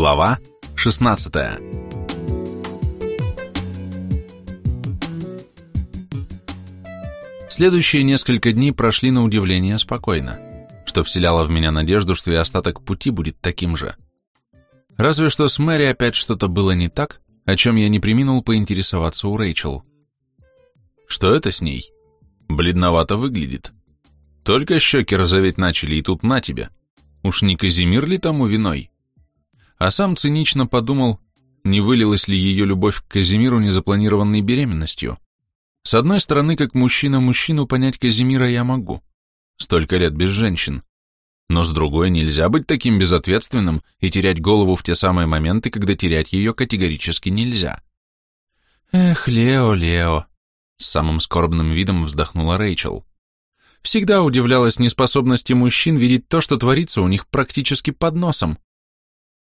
Глава 16 Следующие несколько дней прошли на удивление спокойно, что вселяло в меня надежду, что и остаток пути будет таким же. Разве что с Мэри опять что-то было не так, о чем я не приминул поинтересоваться у Рэйчел. Что это с ней? Бледновато выглядит. Только щеки розоветь начали, и тут на тебе. Уж не Казимир ли тому виной? А сам цинично подумал, не вылилась ли ее любовь к Казимиру незапланированной беременностью. С одной стороны, как мужчина мужчину понять Казимира я могу. Столько лет без женщин. Но с другой, нельзя быть таким безответственным и терять голову в те самые моменты, когда терять ее категорически нельзя. Эх, Лео, Лео, с самым скорбным видом вздохнула Рэйчел всегда удивлялась неспособности мужчин видеть то, что творится у них практически под носом.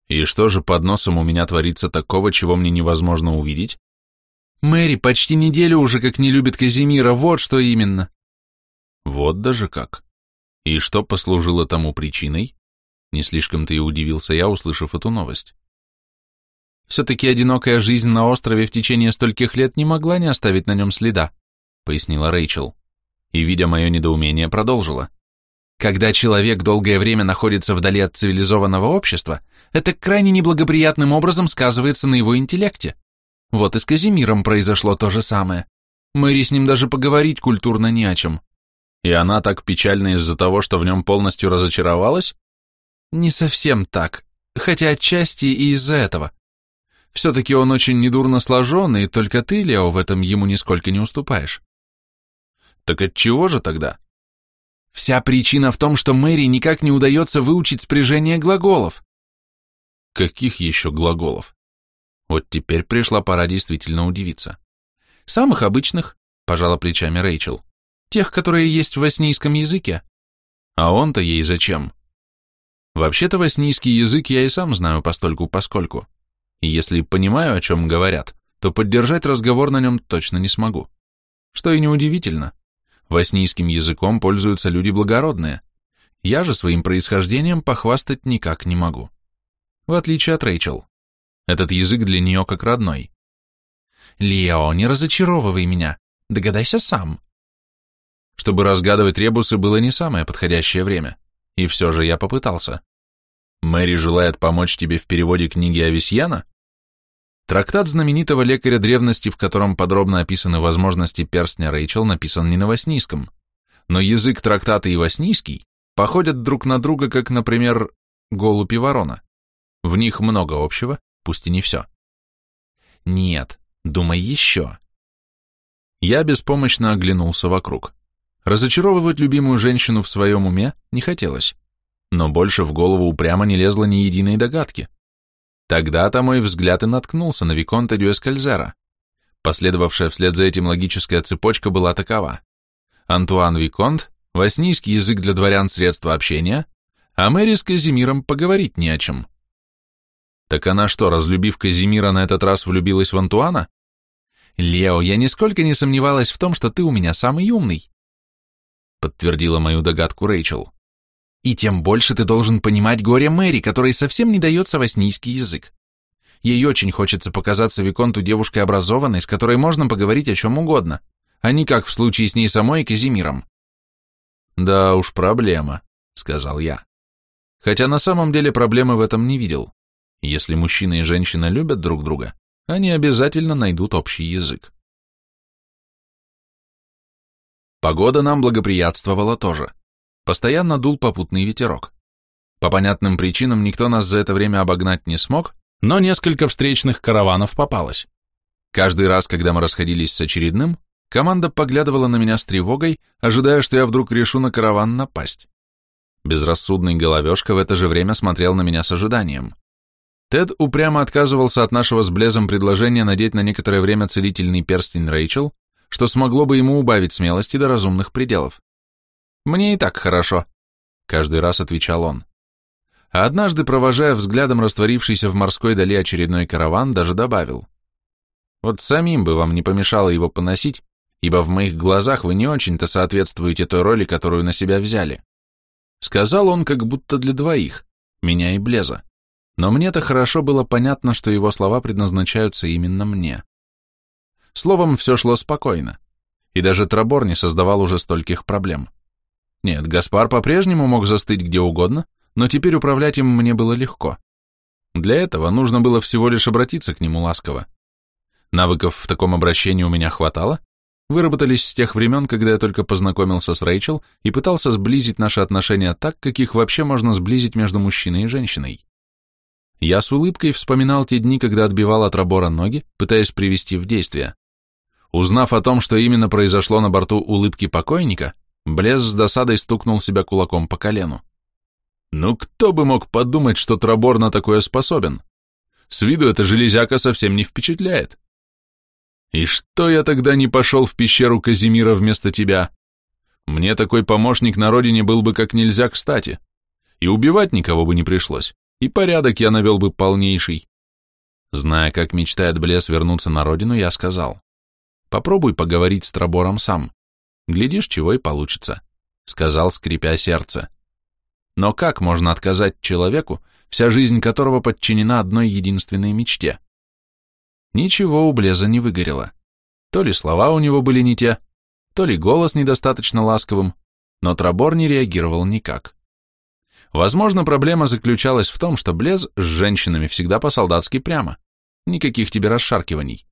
И что же под носом у меня творится такого, чего мне невозможно увидеть? Мэри почти неделю уже как не любит Казимира, вот что именно. Вот даже как. И что послужило тому причиной? Не слишком-то и удивился я, услышав эту новость. Все-таки одинокая жизнь на острове в течение стольких лет не могла не оставить на нем следа, пояснила Рэйчел и, видя мое недоумение, продолжила. Когда человек долгое время находится вдали от цивилизованного общества, это крайне неблагоприятным образом сказывается на его интеллекте. Вот и с Казимиром произошло то же самое. Мэри с ним даже поговорить культурно не о чем. И она так печальна из-за того, что в нем полностью разочаровалась? Не совсем так, хотя отчасти и из-за этого. Все-таки он очень недурно сложен, и только ты, Лео, в этом ему нисколько не уступаешь. Так от чего же тогда? Вся причина в том, что Мэри никак не удается выучить спряжение глаголов. Каких еще глаголов? Вот теперь пришла пора действительно удивиться. Самых обычных, пожала плечами Рэйчел. Тех, которые есть в воснийском языке. А он-то ей зачем? Вообще-то воснийский язык я и сам знаю постольку-поскольку. Если понимаю, о чем говорят, то поддержать разговор на нем точно не смогу. Что и неудивительно. Воснийским языком пользуются люди благородные. Я же своим происхождением похвастать никак не могу. В отличие от Рэйчел. Этот язык для нее как родной. Лео, не разочаровывай меня. Догадайся сам. Чтобы разгадывать ребусы было не самое подходящее время. И все же я попытался. Мэри желает помочь тебе в переводе книги Авесьяна? Трактат знаменитого лекаря древности, в котором подробно описаны возможности перстня Рэйчел, написан не на воснийском. Но язык трактата и воснийский походят друг на друга, как, например, голубь и ворона. В них много общего, пусть и не все. Нет, думай еще. Я беспомощно оглянулся вокруг. Разочаровывать любимую женщину в своем уме не хотелось, но больше в голову упрямо не лезло ни единой догадки. Тогда-то мой взгляд и наткнулся на Виконта Дюэскальзера. Последовавшая вслед за этим логическая цепочка была такова. Антуан Виконт, воснийский язык для дворян средства общения, а Мэри с Казимиром поговорить не о чем. Так она что, разлюбив Казимира, на этот раз влюбилась в Антуана? Лео, я нисколько не сомневалась в том, что ты у меня самый умный, подтвердила мою догадку Рэйчел. И тем больше ты должен понимать горе Мэри, которой совсем не дается воснийский язык. Ей очень хочется показаться Виконту девушкой образованной, с которой можно поговорить о чем угодно, а не как в случае с ней самой и Казимиром. «Да уж, проблема», — сказал я. Хотя на самом деле проблемы в этом не видел. Если мужчина и женщина любят друг друга, они обязательно найдут общий язык. Погода нам благоприятствовала тоже. Постоянно дул попутный ветерок. По понятным причинам никто нас за это время обогнать не смог, но несколько встречных караванов попалось. Каждый раз, когда мы расходились с очередным, команда поглядывала на меня с тревогой, ожидая, что я вдруг решу на караван напасть. Безрассудный головешка в это же время смотрел на меня с ожиданием. Тед упрямо отказывался от нашего с Блезом предложения надеть на некоторое время целительный перстень Рэйчел, что смогло бы ему убавить смелости до разумных пределов. «Мне и так хорошо», — каждый раз отвечал он. А однажды, провожая взглядом растворившийся в морской дали очередной караван, даже добавил. «Вот самим бы вам не помешало его поносить, ибо в моих глазах вы не очень-то соответствуете той роли, которую на себя взяли». Сказал он как будто для двоих, меня и Блеза. Но мне-то хорошо было понятно, что его слова предназначаются именно мне. Словом, все шло спокойно, и даже Трабор не создавал уже стольких проблем. Нет, Гаспар по-прежнему мог застыть где угодно, но теперь управлять им мне было легко. Для этого нужно было всего лишь обратиться к нему ласково. Навыков в таком обращении у меня хватало, выработались с тех времен, когда я только познакомился с Рэйчел и пытался сблизить наши отношения так, каких вообще можно сблизить между мужчиной и женщиной. Я с улыбкой вспоминал те дни, когда отбивал от Рабора ноги, пытаясь привести в действие. Узнав о том, что именно произошло на борту улыбки покойника, Блез с досадой стукнул себя кулаком по колену. Ну кто бы мог подумать, что Трабор на такое способен? С виду эта железяка совсем не впечатляет. И что я тогда не пошел в пещеру Казимира вместо тебя? Мне такой помощник на родине был бы как нельзя кстати. И убивать никого бы не пришлось, и порядок я навел бы полнейший. Зная, как мечтает Блес вернуться на родину, я сказал, попробуй поговорить с Трабором сам. Глядишь, чего и получится, сказал, скрипя сердце. Но как можно отказать человеку, вся жизнь которого подчинена одной единственной мечте? Ничего у Блеза не выгорело. То ли слова у него были не те, то ли голос недостаточно ласковым, но Трабор не реагировал никак. Возможно, проблема заключалась в том, что Блез с женщинами всегда по-солдатски прямо. Никаких тебе расшаркиваний.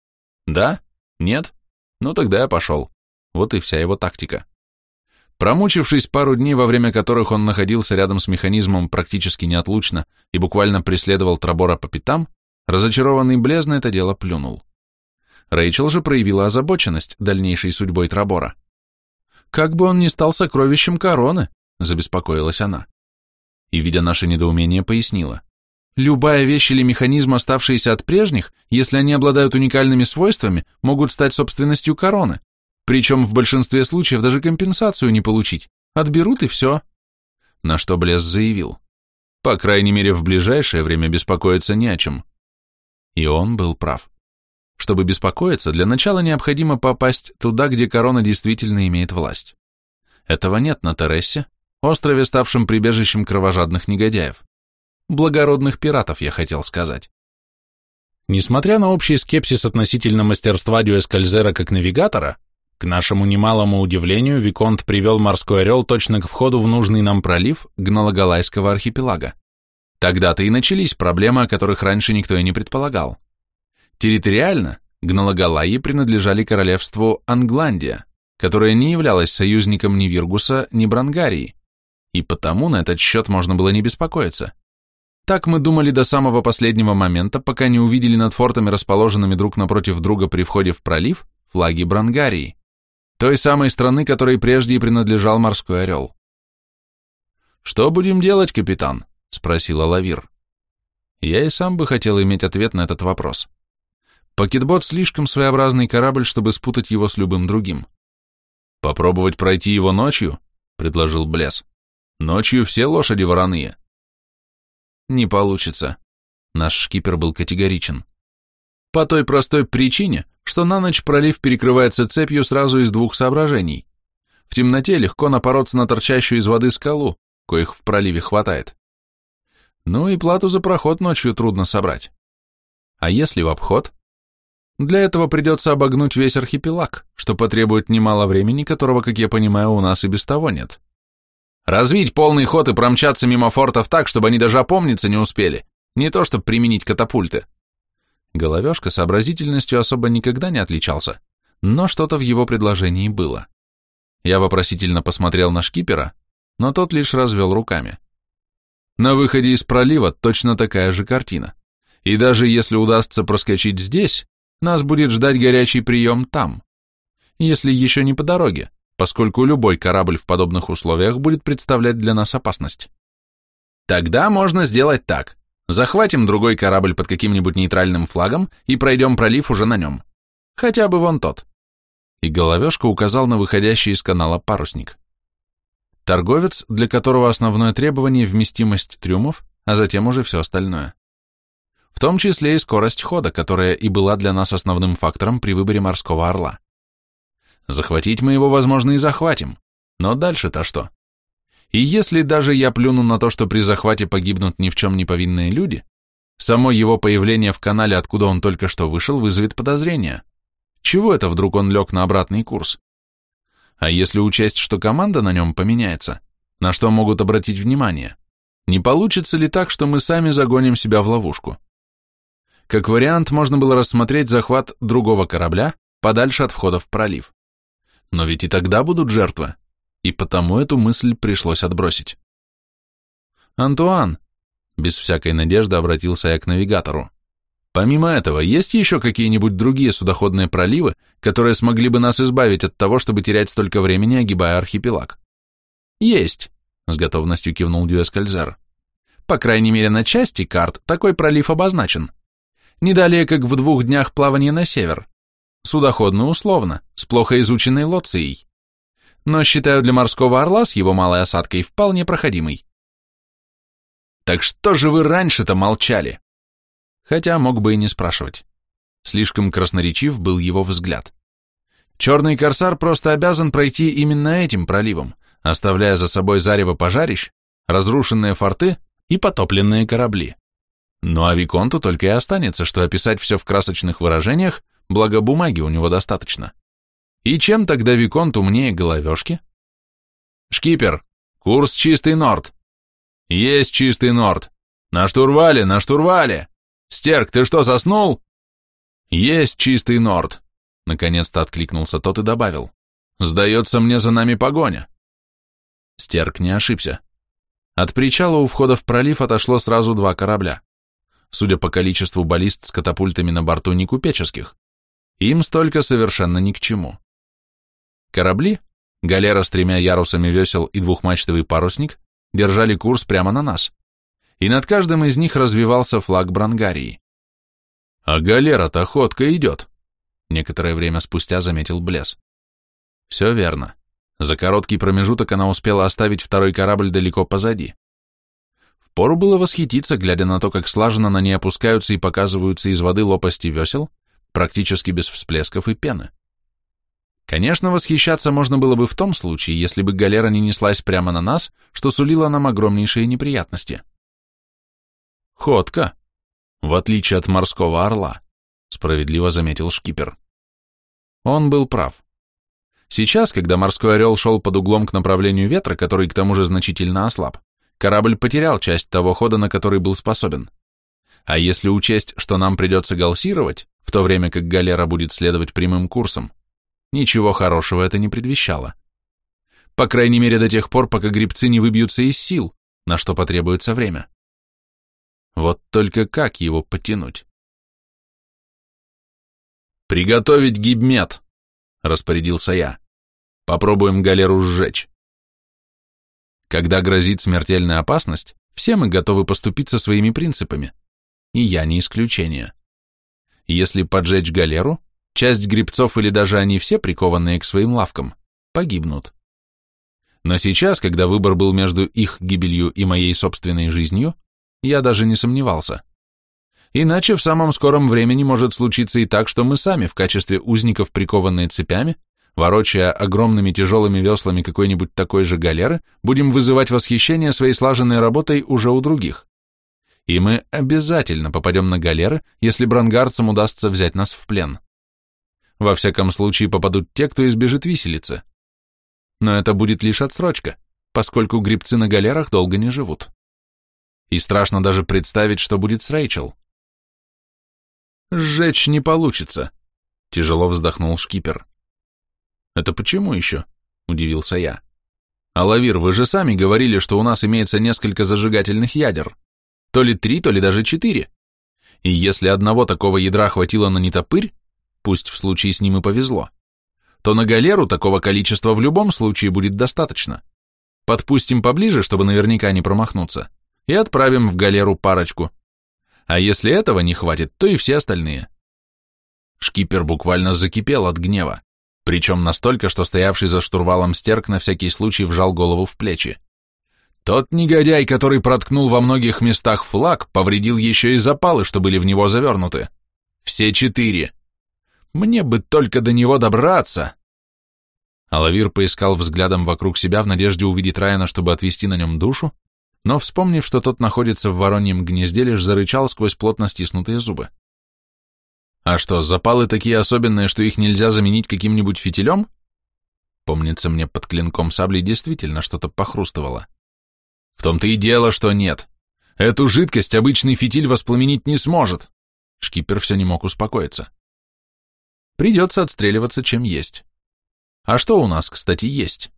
Да? Нет? Ну тогда я пошел. Вот и вся его тактика. Промучившись пару дней, во время которых он находился рядом с механизмом практически неотлучно и буквально преследовал Трабора по пятам, Разочарованный Блез на это дело плюнул. Рэйчел же проявила озабоченность дальнейшей судьбой Трабора. «Как бы он ни стал сокровищем короны», — забеспокоилась она. И, видя наше недоумение, пояснила. «Любая вещь или механизм, оставшиеся от прежних, если они обладают уникальными свойствами, могут стать собственностью короны. Причем в большинстве случаев даже компенсацию не получить. Отберут и все». На что Блез заявил. «По крайней мере, в ближайшее время беспокоиться не о чем. И он был прав. Чтобы беспокоиться, для начала необходимо попасть туда, где корона действительно имеет власть. Этого нет на Тересе, острове, ставшем прибежищем кровожадных негодяев. Благородных пиратов, я хотел сказать. Несмотря на общий скепсис относительно мастерства Дюэскальзера как навигатора, к нашему немалому удивлению Виконт привел морской орел точно к входу в нужный нам пролив Гналагалайского архипелага. Тогда-то и начались проблемы, о которых раньше никто и не предполагал. Территориально Гналагалайи принадлежали королевству Англандия, которое не являлось союзником ни Виргуса, ни Брангарии, и потому на этот счет можно было не беспокоиться. Так мы думали до самого последнего момента, пока не увидели над фортами, расположенными друг напротив друга при входе в пролив, флаги Брангарии, той самой страны, которой прежде и принадлежал морской орел. «Что будем делать, капитан?» спросила Лавир. Я и сам бы хотел иметь ответ на этот вопрос. Пакетбот слишком своеобразный корабль, чтобы спутать его с любым другим. Попробовать пройти его ночью? предложил Блес. Ночью все лошади вороные. Не получится. Наш шкипер был категоричен. По той простой причине, что на ночь пролив перекрывается цепью сразу из двух соображений. В темноте легко напороться на торчащую из воды скалу, коих в проливе хватает. Ну и плату за проход ночью трудно собрать. А если в обход? Для этого придется обогнуть весь архипелаг, что потребует немало времени, которого, как я понимаю, у нас и без того нет. Развить полный ход и промчаться мимо фортов так, чтобы они даже опомниться не успели, не то чтобы применить катапульты. Головешка сообразительностью особо никогда не отличался, но что-то в его предложении было. Я вопросительно посмотрел на шкипера, но тот лишь развел руками. На выходе из пролива точно такая же картина. И даже если удастся проскочить здесь, нас будет ждать горячий прием там. Если еще не по дороге, поскольку любой корабль в подобных условиях будет представлять для нас опасность. Тогда можно сделать так. Захватим другой корабль под каким-нибудь нейтральным флагом и пройдем пролив уже на нем. Хотя бы вон тот. И головешка указал на выходящий из канала парусник. Торговец, для которого основное требование – вместимость трюмов, а затем уже все остальное. В том числе и скорость хода, которая и была для нас основным фактором при выборе морского орла. Захватить мы его, возможно, и захватим, но дальше-то что? И если даже я плюну на то, что при захвате погибнут ни в чем не повинные люди, Само его появление в канале, откуда он только что вышел, вызовет подозрения. Чего это вдруг он лег на обратный курс? А если учесть, что команда на нем поменяется, на что могут обратить внимание? Не получится ли так, что мы сами загоним себя в ловушку? Как вариант, можно было рассмотреть захват другого корабля подальше от входа в пролив. Но ведь и тогда будут жертвы, и потому эту мысль пришлось отбросить. «Антуан!» — без всякой надежды обратился я к навигатору. «Помимо этого, есть еще какие-нибудь другие судоходные проливы, которые смогли бы нас избавить от того, чтобы терять столько времени, огибая архипелаг?» «Есть!» — с готовностью кивнул Дюэскальзер. «По крайней мере, на части карт такой пролив обозначен. Не далее, как в двух днях плавания на север. Судоходно условно, с плохо изученной лоцией. Но считаю для морского орла с его малой осадкой вполне проходимый. Так что же вы раньше-то молчали? Хотя мог бы и не спрашивать. Слишком красноречив был его взгляд. Черный корсар просто обязан пройти именно этим проливом, оставляя за собой зарево пожарищ, разрушенные форты и потопленные корабли. Ну а Виконту только и останется, что описать все в красочных выражениях, благо бумаги у него достаточно. И чем тогда Виконт умнее головешки? Шкипер, курс чистый норд. Есть чистый норд. На штурвале, на штурвале. Стерк, ты что, заснул? Есть чистый норд. Наконец-то откликнулся тот и добавил. Сдается мне за нами погоня. Стерк не ошибся. От причала у входа в пролив отошло сразу два корабля судя по количеству баллист с катапультами на борту не купеческих. Им столько совершенно ни к чему. Корабли, галера с тремя ярусами весел и двухмачтовый парусник, держали курс прямо на нас, и над каждым из них развивался флаг Брангарии. «А галера-то ходка идет», — некоторое время спустя заметил Блес. «Все верно. За короткий промежуток она успела оставить второй корабль далеко позади. Пору было восхититься, глядя на то, как слаженно на ней опускаются и показываются из воды лопасти весел, практически без всплесков и пены. Конечно, восхищаться можно было бы в том случае, если бы галера не неслась прямо на нас, что сулило нам огромнейшие неприятности. «Ходка, в отличие от морского орла», — справедливо заметил шкипер. Он был прав. Сейчас, когда морской орел шел под углом к направлению ветра, который к тому же значительно ослаб, Корабль потерял часть того хода, на который был способен. А если учесть, что нам придется галсировать, то время как галера будет следовать прямым курсом, ничего хорошего это не предвещало. По крайней мере до тех пор, пока грибцы не выбьются из сил, на что потребуется время. Вот только как его потянуть? «Приготовить гибмет!» — распорядился я. «Попробуем галеру сжечь». Когда грозит смертельная опасность, все мы готовы поступиться своими принципами, и я не исключение. Если поджечь галеру, часть грибцов или даже они все, прикованные к своим лавкам, погибнут. Но сейчас, когда выбор был между их гибелью и моей собственной жизнью, я даже не сомневался. Иначе в самом скором времени может случиться и так, что мы сами в качестве узников, прикованные цепями, ворочая огромными тяжелыми веслами какой-нибудь такой же галеры, будем вызывать восхищение своей слаженной работой уже у других. И мы обязательно попадем на галеры, если брангарцам удастся взять нас в плен. Во всяком случае попадут те, кто избежит виселицы. Но это будет лишь отсрочка, поскольку грибцы на галерах долго не живут. И страшно даже представить, что будет с Рэйчел. «Сжечь не получится», — тяжело вздохнул шкипер. «Это почему еще?» – удивился я. «Алавир, вы же сами говорили, что у нас имеется несколько зажигательных ядер. То ли три, то ли даже четыре. И если одного такого ядра хватило на нетопырь, пусть в случае с ним и повезло, то на галеру такого количества в любом случае будет достаточно. Подпустим поближе, чтобы наверняка не промахнуться, и отправим в галеру парочку. А если этого не хватит, то и все остальные». Шкипер буквально закипел от гнева причем настолько, что стоявший за штурвалом стерк на всякий случай вжал голову в плечи. Тот негодяй, который проткнул во многих местах флаг, повредил еще и запалы, что были в него завернуты. Все четыре. Мне бы только до него добраться. Алавир поискал взглядом вокруг себя в надежде увидеть Райана, чтобы отвести на нем душу, но, вспомнив, что тот находится в вороньем гнезде, лишь зарычал сквозь плотно стиснутые зубы. А что, запалы такие особенные, что их нельзя заменить каким-нибудь фитилем? Помнится мне, под клинком сабли действительно что-то похрустывало. В том-то и дело, что нет. Эту жидкость обычный фитиль воспламенить не сможет. Шкипер все не мог успокоиться. Придется отстреливаться, чем есть. А что у нас, кстати, есть?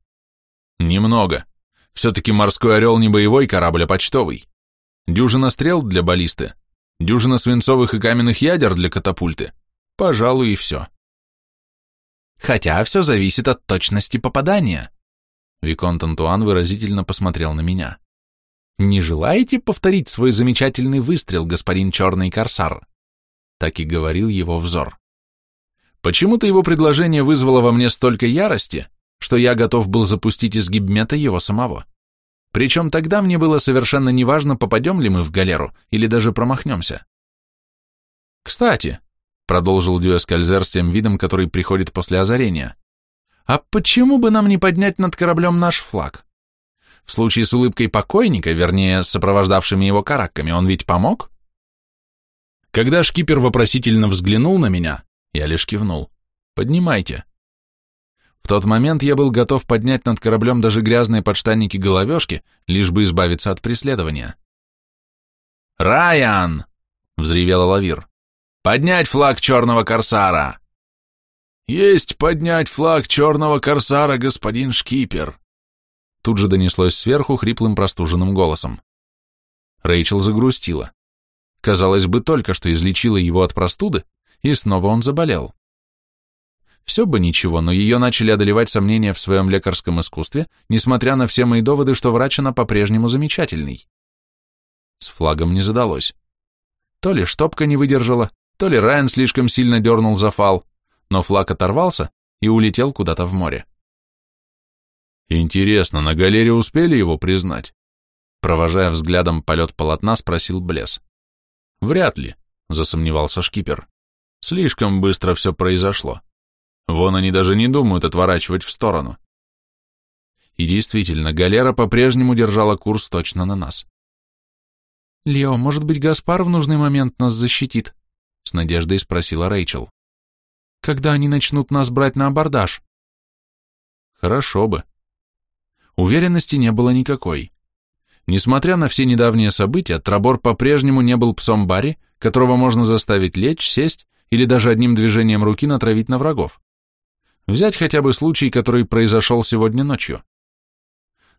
Немного. Все-таки морской орел не боевой корабль, а почтовый. Дюжина стрел для баллисты, дюжина свинцовых и каменных ядер для катапульты. Пожалуй, и все. Хотя все зависит от точности попадания. Виконт Антуан выразительно посмотрел на меня. Не желаете повторить свой замечательный выстрел, господин Черный Корсар? Так и говорил его взор. Почему-то его предложение вызвало во мне столько ярости, что я готов был запустить из гибмета его самого. Причем тогда мне было совершенно неважно, попадем ли мы в галеру или даже промахнемся. «Кстати», — продолжил Дюэскальзер с тем видом, который приходит после озарения, «а почему бы нам не поднять над кораблем наш флаг? В случае с улыбкой покойника, вернее, с сопровождавшими его каракками, он ведь помог?» Когда шкипер вопросительно взглянул на меня, я лишь кивнул. «Поднимайте». В тот момент я был готов поднять над кораблем даже грязные подштанники-головешки, лишь бы избавиться от преследования. «Райан!» — взревел Лавир. «Поднять флаг черного корсара!» «Есть поднять флаг черного корсара, господин шкипер!» Тут же донеслось сверху хриплым простуженным голосом. Рэйчел загрустила. Казалось бы, только что излечила его от простуды, и снова он заболел. Все бы ничего, но ее начали одолевать сомнения в своем лекарском искусстве, несмотря на все мои доводы, что врач она по-прежнему замечательный. С флагом не задалось. То ли штопка не выдержала, то ли Райан слишком сильно дернул за фал, но флаг оторвался и улетел куда-то в море. Интересно, на галере успели его признать? Провожая взглядом полет полотна, спросил Блес. Вряд ли, засомневался шкипер. Слишком быстро все произошло. Вон они даже не думают отворачивать в сторону. И действительно, галера по-прежнему держала курс точно на нас. «Лео, может быть, Гаспар в нужный момент нас защитит?» — с надеждой спросила Рэйчел. «Когда они начнут нас брать на абордаж?» «Хорошо бы». Уверенности не было никакой. Несмотря на все недавние события, Трабор по-прежнему не был псом Барри, которого можно заставить лечь, сесть или даже одним движением руки натравить на врагов. Взять хотя бы случай, который произошел сегодня ночью.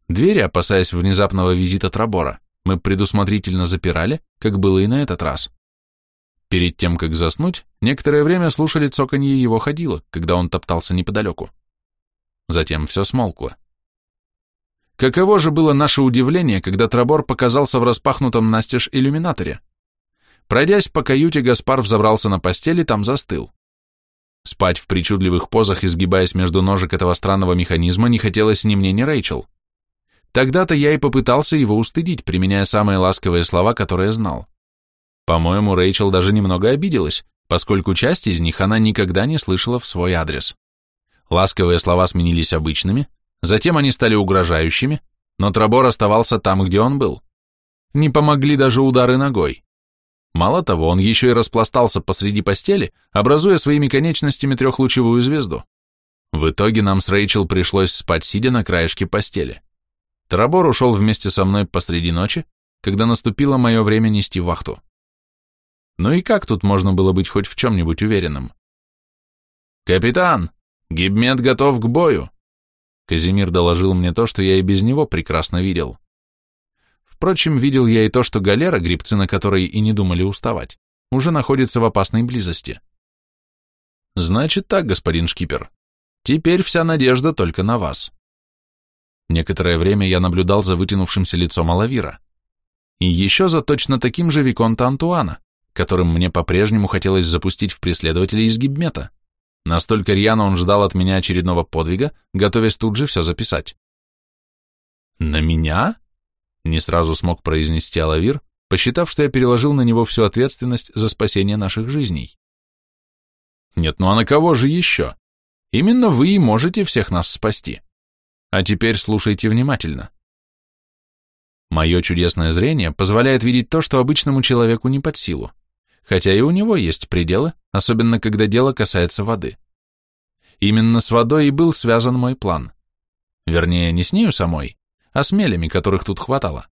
Двери, опасаясь внезапного визита Трабора, мы предусмотрительно запирали, как было и на этот раз. Перед тем, как заснуть, некоторое время слушали цоканье его ходилок, когда он топтался неподалеку. Затем все смолкло. Каково же было наше удивление, когда Трабор показался в распахнутом настежь иллюминаторе. Пройдясь по каюте, Гаспар взобрался на постель и там застыл. Спать в причудливых позах, изгибаясь между ножек этого странного механизма, не хотелось ни мне, ни Рэйчел. Тогда-то я и попытался его устыдить, применяя самые ласковые слова, которые знал. По-моему, Рэйчел даже немного обиделась, поскольку часть из них она никогда не слышала в свой адрес. Ласковые слова сменились обычными, затем они стали угрожающими, но Трабор оставался там, где он был. Не помогли даже удары ногой. Мало того, он еще и распластался посреди постели, образуя своими конечностями трехлучевую звезду. В итоге нам с Рэйчел пришлось спать, сидя на краешке постели. Тарабор ушел вместе со мной посреди ночи, когда наступило мое время нести вахту. Ну и как тут можно было быть хоть в чем-нибудь уверенным? «Капитан, гибмет готов к бою!» Казимир доложил мне то, что я и без него прекрасно видел. Впрочем, видел я и то, что галера, грибцы на которой и не думали уставать, уже находится в опасной близости. Значит так, господин шкипер, теперь вся надежда только на вас. Некоторое время я наблюдал за вытянувшимся лицом Алавира. И еще за точно таким же Виконта Антуана, которым мне по-прежнему хотелось запустить в преследователя из Гибмета. Настолько рьяно он ждал от меня очередного подвига, готовясь тут же все записать. «На меня?» Не сразу смог произнести Алавир, посчитав, что я переложил на него всю ответственность за спасение наших жизней. Нет, ну а на кого же еще? Именно вы и можете всех нас спасти. А теперь слушайте внимательно. Мое чудесное зрение позволяет видеть то, что обычному человеку не под силу, хотя и у него есть пределы, особенно когда дело касается воды. Именно с водой и был связан мой план. Вернее, не с нею самой, а с мелями, которых тут хватало.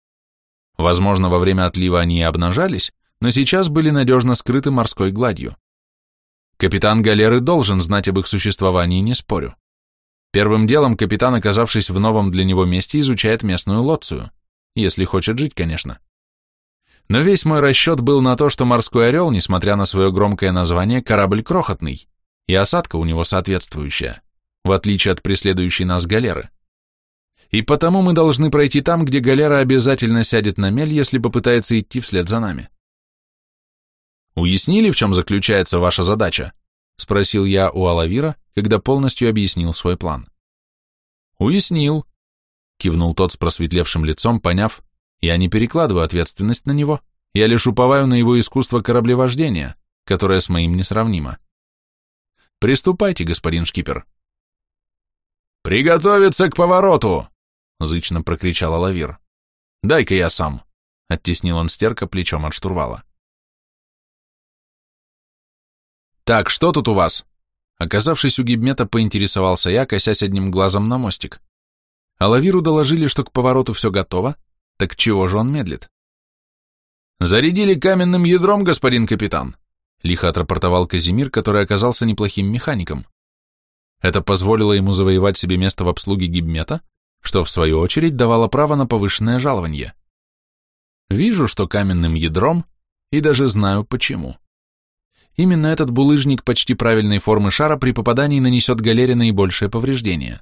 Возможно, во время отлива они и обнажались, но сейчас были надежно скрыты морской гладью. Капитан галеры должен знать об их существовании, не спорю. Первым делом капитан, оказавшись в новом для него месте, изучает местную лоцию, если хочет жить, конечно. Но весь мой расчет был на то, что морской орел, несмотря на свое громкое название, корабль крохотный, и осадка у него соответствующая, в отличие от преследующей нас галеры. И потому мы должны пройти там, где галера обязательно сядет на мель, если попытается идти вслед за нами. «Уяснили, в чем заключается ваша задача?» — спросил я у Алавира, когда полностью объяснил свой план. «Уяснил», — кивнул тот с просветлевшим лицом, поняв, я не перекладываю ответственность на него, я лишь уповаю на его искусство кораблевождения, которое с моим несравнимо. Приступайте, господин шкипер. «Приготовиться к повороту!» — зычно прокричал Алавир. «Дай-ка я сам!» — оттеснил он стерка плечом от штурвала. «Так, что тут у вас?» Оказавшись у гибмета, поинтересовался я, косясь одним глазом на мостик. А Лавиру доложили, что к повороту все готово, так чего же он медлит? «Зарядили каменным ядром, господин капитан», — лихо отрапортовал Казимир, который оказался неплохим механиком. Это позволило ему завоевать себе место в обслуге гибмета, что, в свою очередь, давало право на повышенное жалование. Вижу, что каменным ядром, и даже знаю почему. Именно этот булыжник почти правильной формы шара при попадании нанесет галере наибольшее повреждение.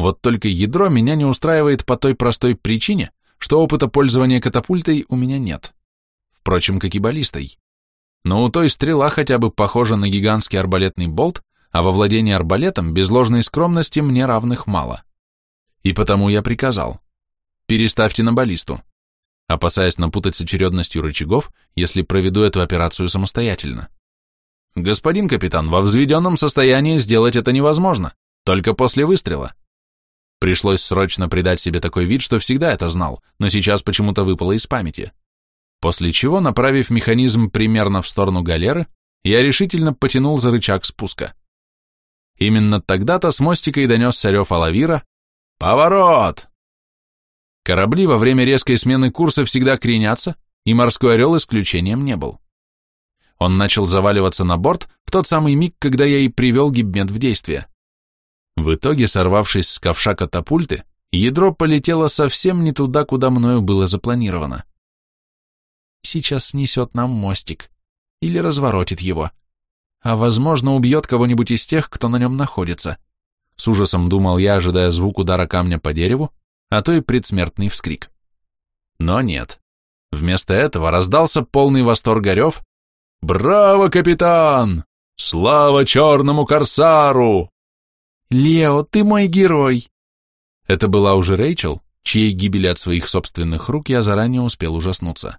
Вот только ядро меня не устраивает по той простой причине, что опыта пользования катапультой у меня нет. Впрочем, как и баллистой. Но у той стрела хотя бы похожа на гигантский арбалетный болт, а во владении арбалетом без ложной скромности мне равных мало. И потому я приказал. Переставьте на баллисту опасаясь напутать с очередностью рычагов, если проведу эту операцию самостоятельно. Господин капитан, во взведенном состоянии сделать это невозможно, только после выстрела. Пришлось срочно придать себе такой вид, что всегда это знал, но сейчас почему-то выпало из памяти. После чего, направив механизм примерно в сторону галеры, я решительно потянул за рычаг спуска. Именно тогда-то с мостика и донесся рев Алавира «Поворот!» Корабли во время резкой смены курса всегда кренятся, и морской орел исключением не был. Он начал заваливаться на борт в тот самый миг, когда я и привел гибмет в действие. В итоге, сорвавшись с ковша катапульты, ядро полетело совсем не туда, куда мною было запланировано. Сейчас снесет нам мостик или разворотит его, а, возможно, убьет кого-нибудь из тех, кто на нем находится. С ужасом думал я, ожидая звук удара камня по дереву, а то и предсмертный вскрик. Но нет. Вместо этого раздался полный восторг рев «Браво, капитан! Слава черному корсару!» «Лео, ты мой герой!» Это была уже Рэйчел, чьей гибели от своих собственных рук я заранее успел ужаснуться.